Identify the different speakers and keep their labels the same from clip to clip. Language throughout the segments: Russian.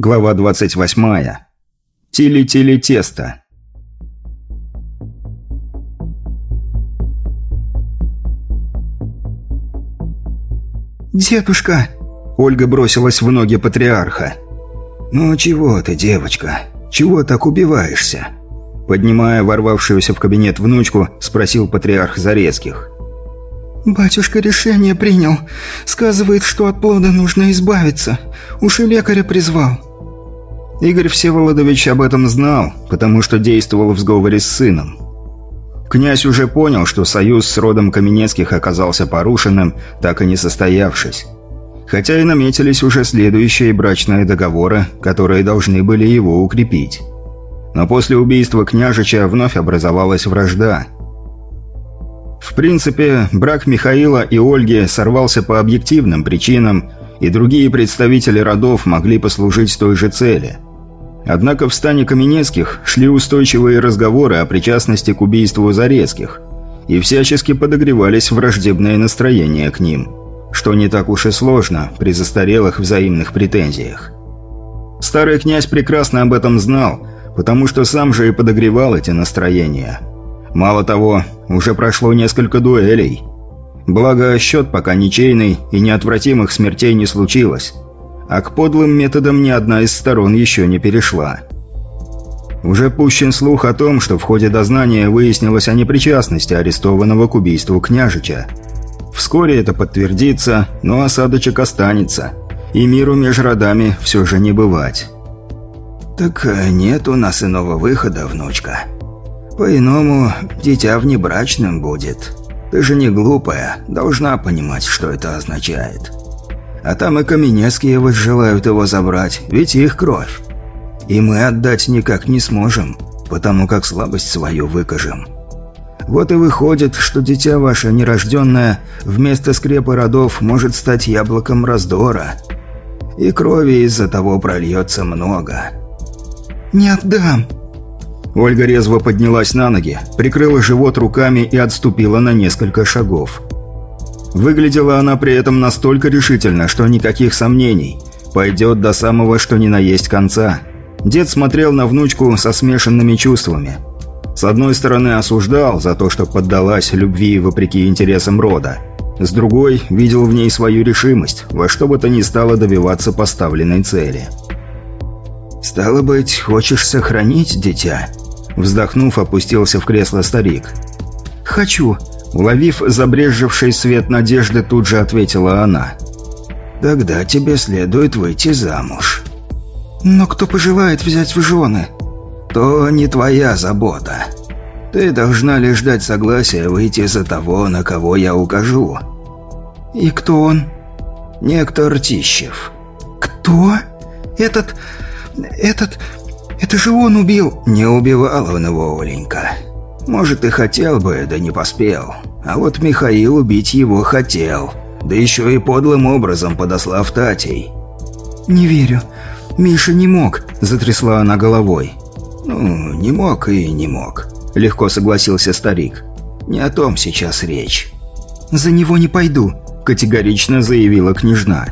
Speaker 1: Глава 28. Тили-тили тесто.
Speaker 2: «Дедушка!» Ольга бросилась в ноги патриарха.
Speaker 3: «Ну чего ты, девочка? Чего так убиваешься?»
Speaker 1: Поднимая ворвавшуюся в кабинет внучку, спросил патриарх Зарецких.
Speaker 2: «Батюшка решение принял. Сказывает, что от плода нужно избавиться. Уж и лекаря призвал».
Speaker 1: Игорь Всеволодович об этом знал, потому что действовал в сговоре с сыном. Князь уже понял, что союз с родом Каменецких оказался порушенным, так и не состоявшись. Хотя и наметились уже следующие брачные договоры, которые должны были его укрепить. Но после убийства княжича вновь образовалась вражда. В принципе, брак Михаила и Ольги сорвался по объективным причинам, и другие представители родов могли послужить той же цели – Однако в стане Каменецких шли устойчивые разговоры о причастности к убийству Зарецких, и всячески подогревались враждебные настроения к ним, что не так уж и сложно при застарелых взаимных претензиях. Старый князь прекрасно об этом знал, потому что сам же и подогревал эти настроения. Мало того, уже прошло несколько дуэлей. Благо, счет пока ничейный и неотвратимых смертей не случилось – а к подлым методам ни одна из сторон еще не перешла. Уже пущен слух о том, что в ходе дознания выяснилось о непричастности арестованного к убийству княжича. Вскоре это подтвердится, но осадочек останется, и миру между родами все же не бывать.
Speaker 3: «Так э, нет у нас иного выхода, внучка. По-иному, дитя внебрачным будет. Ты же не глупая, должна понимать, что это означает». А там и Каменецкие вот желают его забрать, ведь их кровь. И мы отдать никак не сможем, потому как слабость свою выкажем. Вот и выходит, что дитя ваше нерожденное вместо скрепы родов может стать яблоком раздора. И крови из-за того прольется много.
Speaker 2: «Не отдам!»
Speaker 1: Ольга резво поднялась на ноги, прикрыла живот руками и отступила на несколько шагов. Выглядела она при этом настолько решительно, что никаких сомнений. Пойдет до самого что ни на есть конца. Дед смотрел на внучку со смешанными чувствами. С одной стороны осуждал за то, что поддалась любви вопреки интересам рода. С другой, видел в ней свою решимость, во что бы то ни стало добиваться поставленной цели.
Speaker 3: «Стало быть, хочешь сохранить дитя?» Вздохнув, опустился в кресло старик.
Speaker 2: «Хочу»,
Speaker 1: Уловив забрежевший свет надежды, тут же ответила она.
Speaker 3: «Тогда тебе следует выйти замуж».
Speaker 2: «Но кто пожелает взять в жены?»
Speaker 3: «То не твоя забота. Ты должна лишь дать согласие выйти за того, на кого я укажу».
Speaker 2: «И кто он?»
Speaker 3: «Некто Ртищев».
Speaker 2: «Кто? Этот... этот... это же он убил...»
Speaker 3: «Не убивал он его, Оленька. Может, и хотел бы, да не поспел. А вот Михаил убить его хотел. Да еще и подлым образом подослав Татей.
Speaker 2: «Не верю. Миша не мог», – затрясла она головой.
Speaker 3: «Ну, не мог и не мог», – легко согласился старик. «Не о том сейчас речь».
Speaker 2: «За него не пойду», – категорично заявила княжна.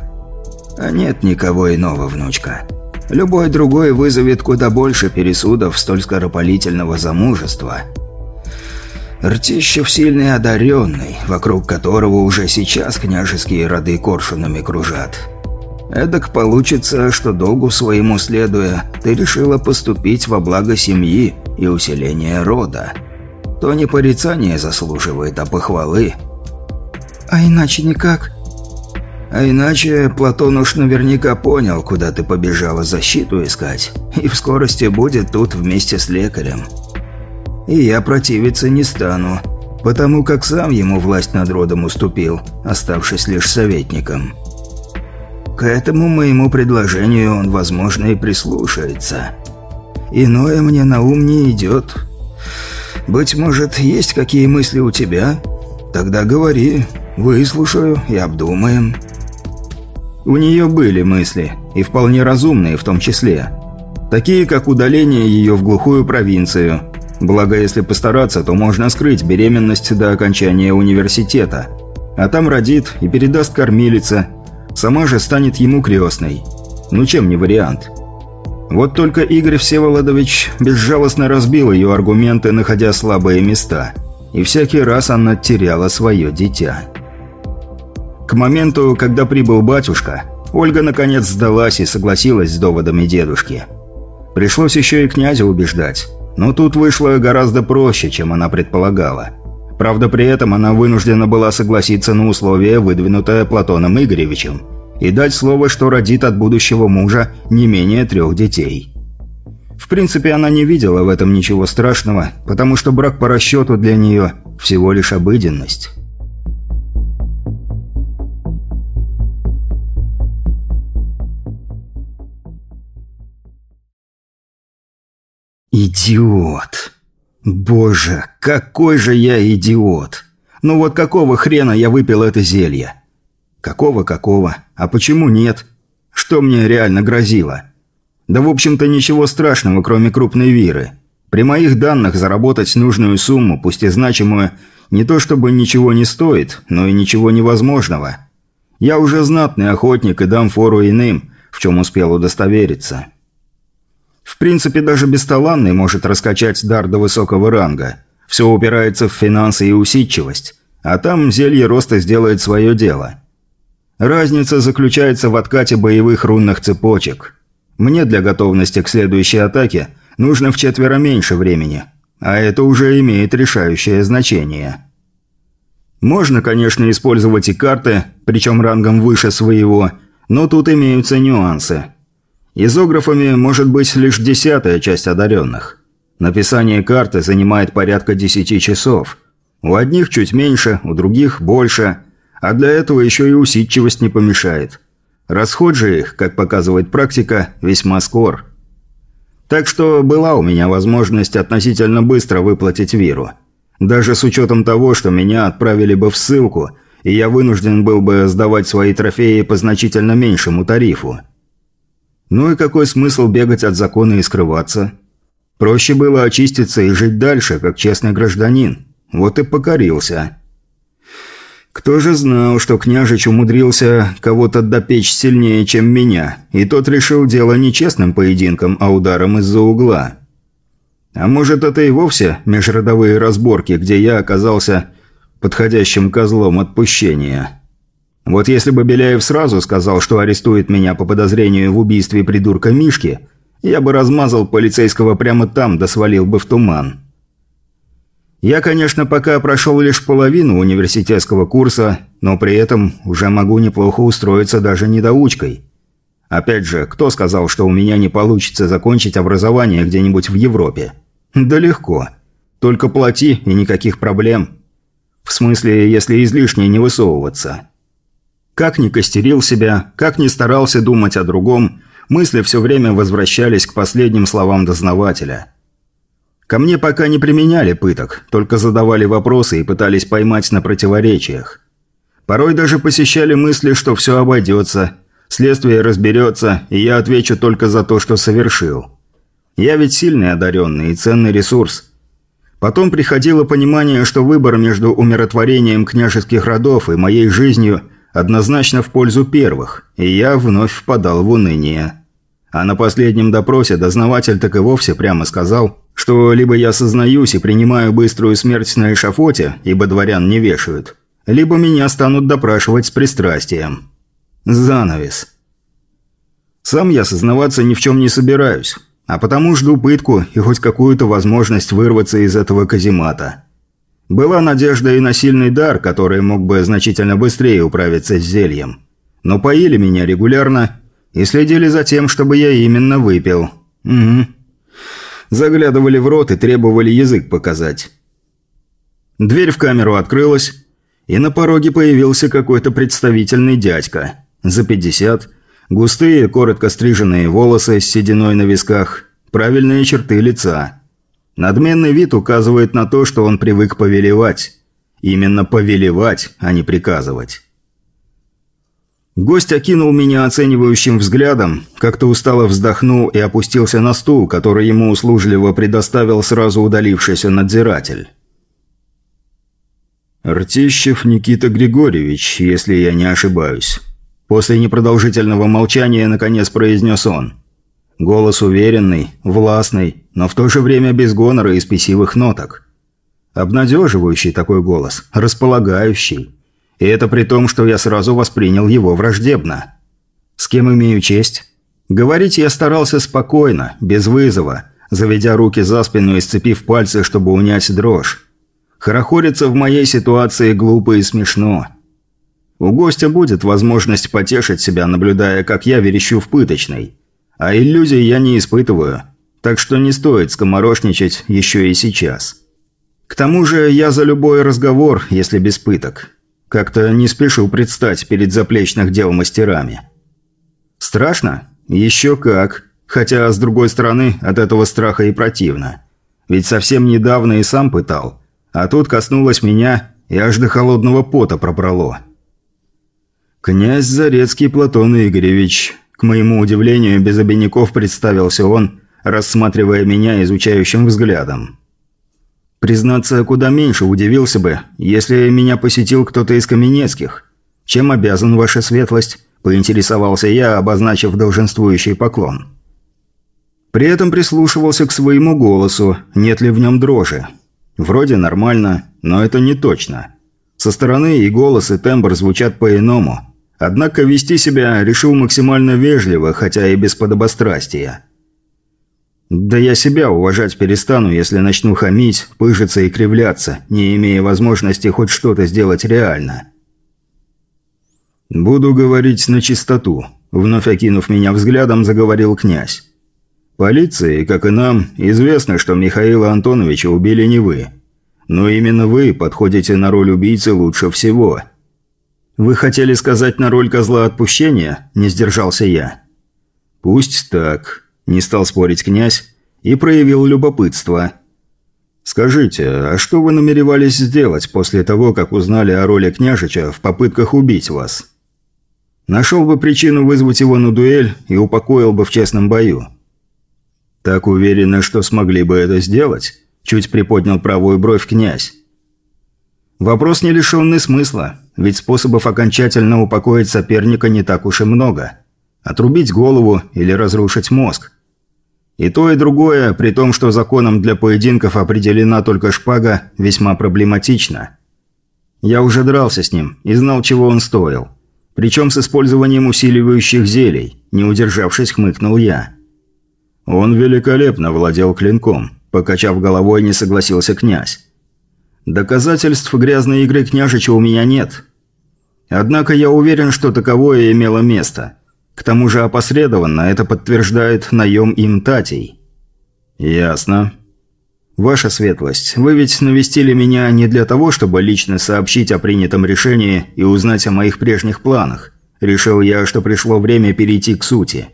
Speaker 3: «А нет никого иного, внучка. Любой другой вызовет куда больше пересудов столь скоропалительного замужества». Ртищев сильный одаренный, вокруг которого уже сейчас княжеские роды коршунами кружат. Эдак получится, что долгу своему следуя, ты решила поступить во благо семьи и усиления рода. То не порицание заслуживает, а похвалы.
Speaker 2: А иначе никак?
Speaker 3: А иначе Платон уж наверняка понял, куда ты побежала защиту искать, и в скорости будет тут вместе с лекарем и я противиться не стану, потому как сам ему власть над родом уступил, оставшись лишь советником. К этому моему предложению он, возможно, и прислушается. Иное мне на ум не идет. Быть может, есть какие мысли у тебя? Тогда говори, выслушаю и обдумаем».
Speaker 1: У нее были мысли, и вполне разумные в том числе. Такие, как удаление ее в глухую провинцию, Благо, если постараться, то можно скрыть беременность до окончания университета. А там родит и передаст кормилица. Сама же станет ему крестной. Ну чем не вариант? Вот только Игорь Всеволодович безжалостно разбил ее аргументы, находя слабые места. И всякий раз она теряла свое дитя. К моменту, когда прибыл батюшка, Ольга наконец сдалась и согласилась с доводами дедушки. Пришлось еще и князя убеждать. Но тут вышло гораздо проще, чем она предполагала. Правда, при этом она вынуждена была согласиться на условия, выдвинутое Платоном Игоревичем – и дать слово, что родит от будущего мужа не менее трех детей. В принципе, она не видела в этом ничего страшного, потому что брак по расчету для нее всего лишь обыденность. Идиот! Боже, какой же я идиот! Ну вот какого хрена я выпил это зелье? Какого-какого? А почему нет? Что мне реально грозило? Да в общем-то ничего страшного, кроме крупной виры. При моих данных заработать нужную сумму, пусть и значимую, не то чтобы ничего не стоит, но и ничего невозможного. Я уже знатный охотник и дам фору иным, в чем успел удостовериться. В принципе, даже бесталанный может раскачать дар до высокого ранга. Все упирается в финансы и усидчивость. А там зелье роста сделает свое дело. Разница заключается в откате боевых рунных цепочек. Мне для готовности к следующей атаке нужно в четверо меньше времени, а это уже имеет решающее значение. Можно, конечно, использовать и карты, причем рангом выше своего, но тут имеются нюансы. Изографами может быть лишь десятая часть одаренных. Написание карты занимает порядка 10 часов. У одних чуть меньше, у других больше – а для этого еще и усидчивость не помешает. Расход же их, как показывает практика, весьма скор. Так что была у меня возможность относительно быстро выплатить Виру. Даже с учетом того, что меня отправили бы в ссылку, и я вынужден был бы сдавать свои трофеи по значительно меньшему тарифу. Ну и какой смысл бегать от закона и скрываться? Проще было очиститься и жить дальше, как честный гражданин. Вот и покорился. Кто же знал, что княжич умудрился кого-то допечь сильнее, чем меня, и тот решил дело не честным поединком, а ударом из-за угла. А может, это и вовсе межродовые разборки, где я оказался подходящим козлом отпущения. Вот если бы Беляев сразу сказал, что арестует меня по подозрению в убийстве придурка Мишки, я бы размазал полицейского прямо там, да свалил бы в туман. Я, конечно, пока прошел лишь половину университетского курса, но при этом уже могу неплохо устроиться даже недоучкой. Опять же, кто сказал, что у меня не получится закончить образование где-нибудь в Европе? Да легко. Только плати и никаких проблем. В смысле, если излишне не высовываться. Как ни костерил себя, как ни старался думать о другом, мысли все время возвращались к последним словам дознавателя – Ко мне пока не применяли пыток, только задавали вопросы и пытались поймать на противоречиях. Порой даже посещали мысли, что все обойдется, следствие разберется, и я отвечу только за то, что совершил. Я ведь сильный одаренный и ценный ресурс. Потом приходило понимание, что выбор между умиротворением княжеских родов и моей жизнью однозначно в пользу первых, и я вновь впадал в уныние. А на последнем допросе дознаватель так и вовсе прямо сказал, что либо я сознаюсь и принимаю быструю смерть на эшафоте, ибо дворян не вешают, либо меня станут допрашивать с пристрастием. Занавес. Сам я сознаваться ни в чем не собираюсь, а потому жду пытку и хоть какую-то возможность вырваться из этого каземата. Была надежда и на сильный дар, который мог бы значительно быстрее управиться с зельем. Но поили меня регулярно и следили за тем, чтобы я именно выпил. Угу заглядывали в рот и требовали язык показать. Дверь в камеру открылась, и на пороге появился какой-то представительный дядька. За пятьдесят, густые, коротко стриженные волосы с сединой на висках, правильные черты лица. Надменный вид указывает на то, что он привык повелевать. Именно повелевать, а не приказывать. Гость окинул меня оценивающим взглядом, как-то устало вздохнул и опустился на стул, который ему услужливо предоставил сразу удалившийся надзиратель. «Ртищев Никита Григорьевич, если я не ошибаюсь». После непродолжительного молчания наконец произнес он. Голос уверенный, властный, но в то же время без гонора и спесивых ноток. Обнадеживающий такой голос, располагающий. И это при том, что я сразу воспринял его враждебно. С кем имею честь? Говорить я старался спокойно, без вызова, заведя руки за спину и сцепив пальцы, чтобы унять дрожь. Хорохориться в моей ситуации глупо и смешно. У гостя будет возможность потешить себя, наблюдая, как я верещу в пыточной. А иллюзий я не испытываю, так что не стоит скоморошничать еще и сейчас. К тому же я за любой разговор, если без пыток. Как-то не спешу предстать перед заплечных дел мастерами. Страшно? Еще как. Хотя, с другой стороны, от этого страха и противно. Ведь совсем недавно и сам пытал. А тут коснулось меня и аж до холодного пота пробрало. «Князь Зарецкий Платон Игоревич», к моему удивлению, без обиняков представился он, рассматривая меня изучающим взглядом. Признаться, куда меньше удивился бы, если меня посетил кто-то из Каменецких. Чем обязан ваша светлость? Поинтересовался я, обозначив долженствующий поклон. При этом прислушивался к своему голосу, нет ли в нем дрожи. Вроде нормально, но это не точно. Со стороны и голос, и тембр звучат по-иному. Однако вести себя решил максимально вежливо, хотя и без подобострастия. Да я себя уважать перестану, если начну хамить, пыжиться и кривляться, не имея возможности хоть что-то сделать реально. «Буду говорить на чистоту», – вновь окинув меня взглядом, заговорил князь. «Полиции, как и нам, известно, что Михаила Антоновича убили не вы. Но именно вы подходите на роль убийцы лучше всего». «Вы хотели сказать на роль козла отпущения?» – не сдержался я. «Пусть так», не стал спорить князь и проявил любопытство. «Скажите, а что вы намеревались сделать после того, как узнали о роли княжича в попытках убить вас?» «Нашел бы причину вызвать его на дуэль и упокоил бы в честном бою». «Так уверены, что смогли бы это сделать?» – чуть приподнял правую бровь князь. «Вопрос не лишенный смысла, ведь способов окончательно упокоить соперника не так уж и много. Отрубить голову или разрушить мозг. И то, и другое, при том, что законом для поединков определена только шпага, весьма проблематично. Я уже дрался с ним и знал, чего он стоил. Причем с использованием усиливающих зелий, не удержавшись, хмыкнул я. Он великолепно владел клинком, покачав головой, не согласился князь. Доказательств грязной игры княжича у меня нет. Однако я уверен, что таковое имело место – к тому же опосредованно это подтверждает наем им Татей. «Ясно. Ваша светлость, вы ведь навестили меня не для того, чтобы лично сообщить о принятом решении и узнать о моих прежних планах. Решил я, что пришло время перейти к сути».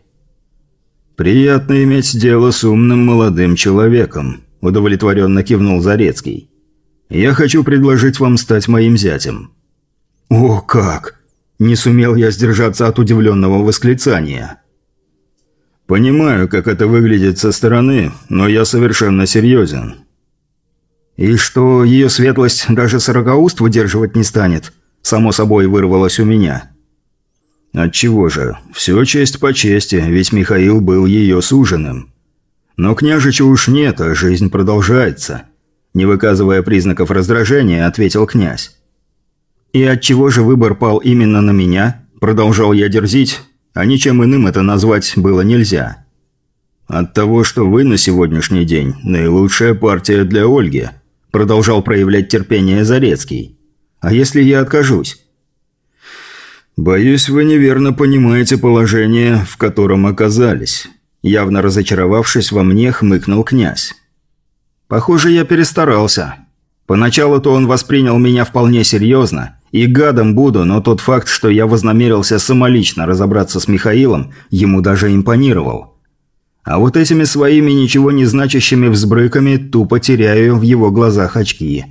Speaker 1: «Приятно иметь дело с умным молодым человеком», – удовлетворенно кивнул Зарецкий. «Я хочу предложить вам стать моим зятем». «О, как!» Не сумел я сдержаться от удивленного восклицания. «Понимаю, как это выглядит со стороны, но я совершенно серьезен». «И что, ее светлость даже сорокауст выдерживать не станет?» Само собой вырвалось у меня. «Отчего же? Все честь по чести, ведь Михаил был ее суженым. Но княжича уж нет, а жизнь продолжается». Не выказывая признаков раздражения, ответил князь. «И отчего же выбор пал именно на меня?» Продолжал я дерзить, а ничем иным это назвать было нельзя. «От того, что вы на сегодняшний день наилучшая партия для Ольги», продолжал проявлять терпение Зарецкий. «А если я откажусь?» «Боюсь, вы неверно понимаете положение, в котором оказались», явно разочаровавшись во мне, хмыкнул князь. «Похоже, я перестарался. Поначалу-то он воспринял меня вполне серьезно, и гадом буду, но тот факт, что я вознамерился самолично разобраться с Михаилом, ему даже импонировал. А вот этими своими ничего не значащими взбрыками тупо теряю в его глазах очки.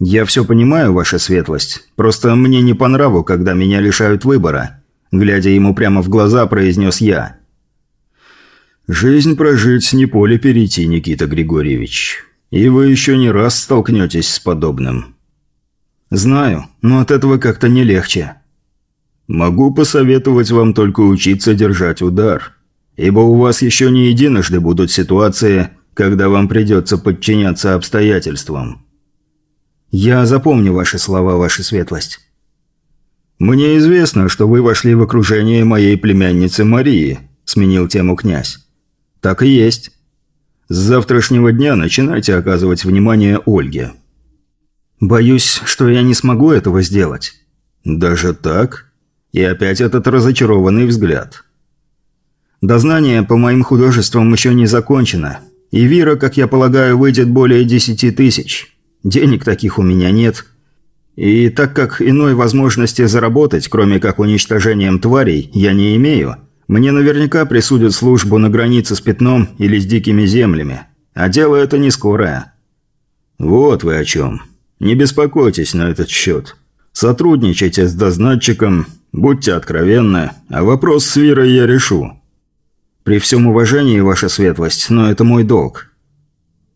Speaker 1: «Я все понимаю, ваша светлость. Просто мне не по нраву, когда меня лишают выбора», глядя ему прямо в глаза, произнес я. «Жизнь прожить не поле перейти, Никита Григорьевич. И вы еще не раз столкнетесь с подобным. «Знаю, но от этого как-то не легче». «Могу посоветовать вам только учиться держать удар. ибо у вас еще не единожды будут ситуации, когда вам придется подчиняться обстоятельствам».
Speaker 2: «Я запомню ваши слова, ваша светлость».
Speaker 1: «Мне известно, что вы вошли в окружение моей племянницы Марии», – сменил тему князь. «Так и есть. С завтрашнего дня начинайте оказывать внимание Ольге».
Speaker 2: «Боюсь, что я не смогу этого сделать».
Speaker 1: «Даже так?» И опять этот разочарованный взгляд.
Speaker 2: «Дознание по моим художествам еще не закончено, и Вира, как я полагаю, выйдет более десяти тысяч. Денег таких у меня нет». И так как иной возможности заработать, кроме как уничтожением тварей, я не имею, мне наверняка присудят службу на границе с Пятном или с Дикими Землями. А дело это не скорое.
Speaker 1: Вот вы о чем. Не беспокойтесь на этот счет. Сотрудничайте с дознатчиком, будьте откровенны, а вопрос с Вирой я решу.
Speaker 2: При всем уважении, ваша светлость, но это мой долг.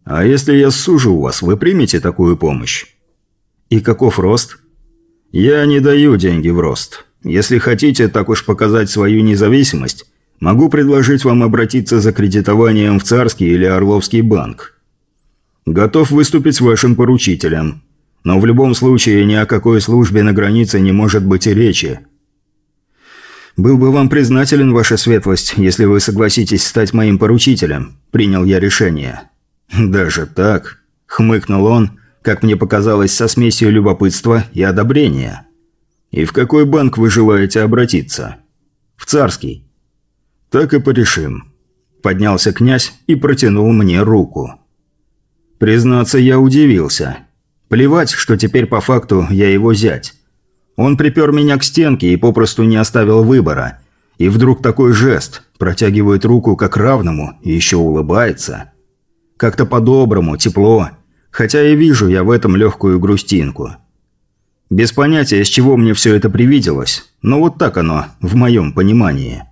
Speaker 1: А если я сужу вас, вы примете такую помощь?
Speaker 2: И каков рост?
Speaker 1: Я не даю деньги в рост. Если хотите так уж показать свою независимость, могу предложить вам обратиться за кредитованием в Царский или Орловский банк. Готов выступить вашим поручителем. Но в любом случае ни о какой службе на границе не может быть и речи.
Speaker 2: «Был бы вам признателен, ваша светлость, если вы согласитесь стать моим поручителем», – принял я решение.
Speaker 1: «Даже так?» – хмыкнул он, как мне показалось, со смесью любопытства и одобрения. «И в какой банк вы желаете обратиться?»
Speaker 2: «В царский».
Speaker 1: «Так и порешим». Поднялся князь и протянул мне руку. Признаться, я удивился. Плевать, что теперь по факту я его зять. Он припер меня к стенке и попросту не оставил выбора. И вдруг такой жест, протягивает руку как равному и еще улыбается. Как-то по-доброму, тепло, хотя и вижу я в этом легкую грустинку. Без понятия, с чего мне все это привиделось, но вот так оно, в моем понимании.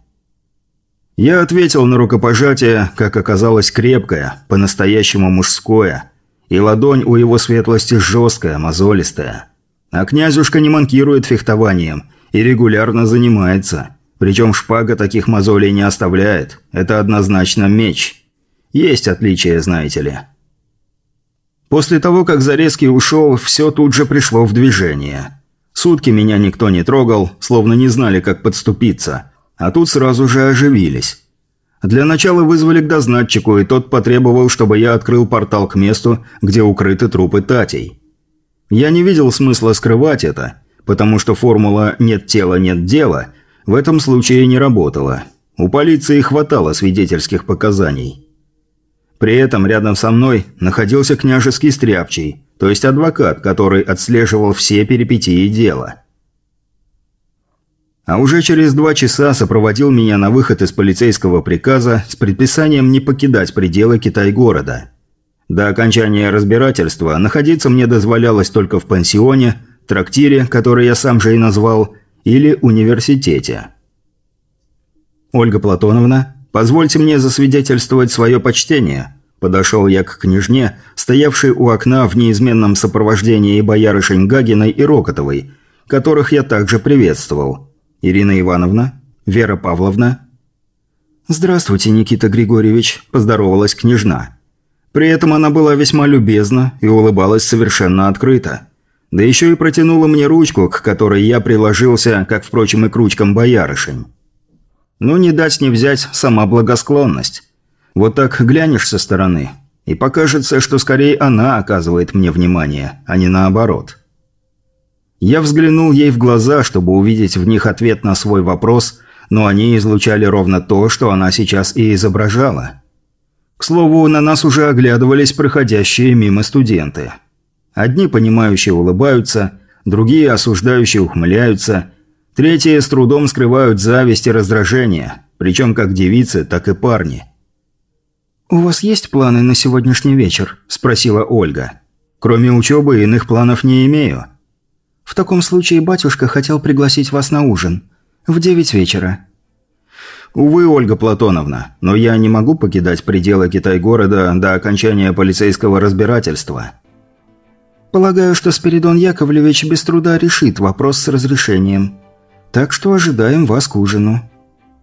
Speaker 1: Я ответил на рукопожатие, как оказалось, крепкое, по-настоящему мужское, и ладонь у его светлости жесткая, мозолистая. А князюшка не манкирует фехтованием и регулярно занимается, причем шпага таких мозолей не оставляет, это однозначно меч. Есть отличия, знаете ли. После того, как Зарезкий ушел, все тут же пришло в движение. Сутки меня никто не трогал, словно не знали, как подступиться. А тут сразу же оживились. Для начала вызвали к дознатчику, и тот потребовал, чтобы я открыл портал к месту, где укрыты трупы Татей. Я не видел смысла скрывать это, потому что формула «нет тела, нет дела» в этом случае не работала. У полиции хватало свидетельских показаний. При этом рядом со мной находился княжеский стряпчий, то есть адвокат, который отслеживал все перипетии дела. А уже через два часа сопроводил меня на выход из полицейского приказа с предписанием не покидать пределы Китай-города. До окончания разбирательства находиться мне дозволялось только в пансионе, трактире, который я сам же и назвал, или университете. «Ольга Платоновна, позвольте мне засвидетельствовать свое почтение», Подошел я к княжне, стоявшей у окна в неизменном сопровождении боярышень Гагиной и Рокотовой, которых я также приветствовал. «Ирина Ивановна? Вера Павловна?» «Здравствуйте, Никита Григорьевич», – поздоровалась княжна. При этом она была весьма любезна и улыбалась совершенно открыто. Да еще и протянула мне ручку, к которой я приложился, как, впрочем, и к ручкам боярышень. Ну, не дать не взять сама благосклонность. Вот так глянешь со стороны, и покажется, что скорее она оказывает мне внимание, а не наоборот. Я взглянул ей в глаза, чтобы увидеть в них ответ на свой вопрос, но они излучали ровно то, что она сейчас и изображала. К слову, на нас уже оглядывались проходящие мимо студенты. Одни понимающие улыбаются, другие осуждающие ухмыляются, третьи с трудом скрывают зависть и раздражение, причем как девицы, так и парни – «У вас есть планы на сегодняшний вечер?» – спросила Ольга. «Кроме учебы, иных планов не имею». «В таком случае батюшка хотел пригласить вас на ужин. В девять вечера». «Увы, Ольга Платоновна, но я не могу покидать пределы Китай-города до окончания полицейского разбирательства». «Полагаю, что Спиридон Яковлевич без труда решит вопрос с разрешением. Так что ожидаем вас к ужину».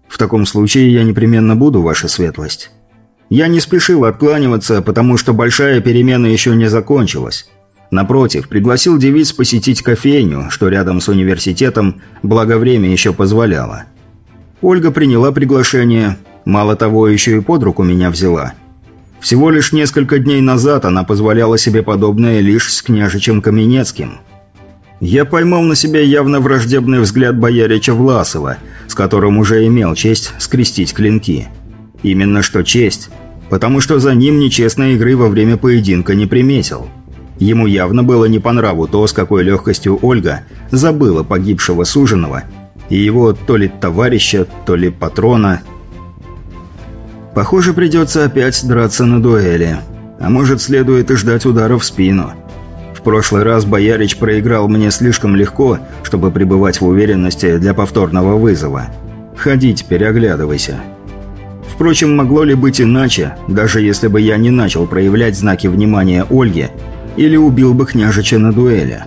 Speaker 1: В таком случае я непременно буду, ваша светлость. Я не спешил откланиваться, потому что большая перемена еще не закончилась. Напротив, пригласил девиц посетить кофейню, что рядом с университетом, благо время еще позволяло. Ольга приняла приглашение, мало того, еще и под руку меня взяла. Всего лишь несколько дней назад она позволяла себе подобное лишь с княжичем Каменецким. Я поймал на себя явно враждебный взгляд боярича Власова, с которым уже имел честь скрестить клинки. Именно что честь, потому что за ним нечестной игры во время поединка не приметил. Ему явно было не по нраву то, с какой легкостью Ольга забыла погибшего суженого и его то ли товарища, то ли патрона. Похоже, придется опять драться на дуэли. А может, следует и ждать удара в спину. В прошлый раз Боярич проиграл мне слишком легко, чтобы пребывать в уверенности для повторного вызова. Ходи теперь, оглядывайся. Впрочем, могло ли быть иначе, даже если бы я не начал проявлять знаки внимания Ольге или убил бы княжича на дуэли?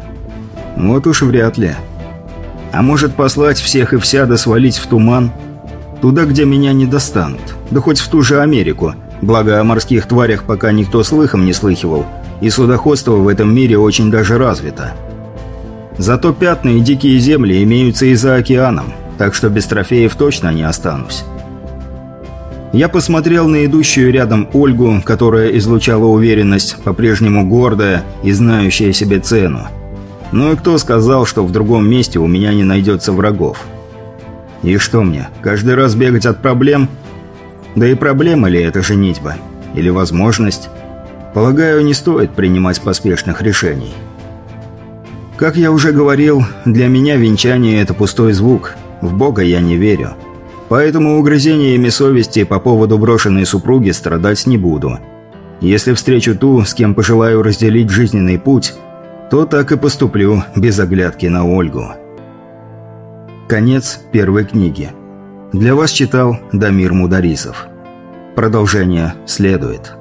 Speaker 1: Вот уж вряд ли. А может послать всех и вся да свалить в туман? Туда, где меня не достанут. Да хоть в ту же Америку, благо о морских тварях пока никто слыхом не слыхивал, и судоходство в этом мире очень даже развито. Зато пятна и дикие земли имеются и за океаном, так что без трофеев точно не останусь. Я посмотрел на идущую рядом Ольгу, которая излучала уверенность, по-прежнему гордая и знающая себе цену. Ну и кто сказал, что в другом месте у меня не найдется врагов? И что мне, каждый раз бегать от проблем? Да и проблема ли это женитьба? Или возможность? Полагаю, не стоит принимать поспешных решений. Как я уже говорил, для меня венчание – это пустой звук. В Бога я не верю. Поэтому угрызениями совести по поводу брошенной супруги страдать не буду. Если встречу ту, с кем пожелаю разделить жизненный путь, то так и поступлю без оглядки на Ольгу. Конец первой книги. Для вас читал Дамир Мударисов. Продолжение следует.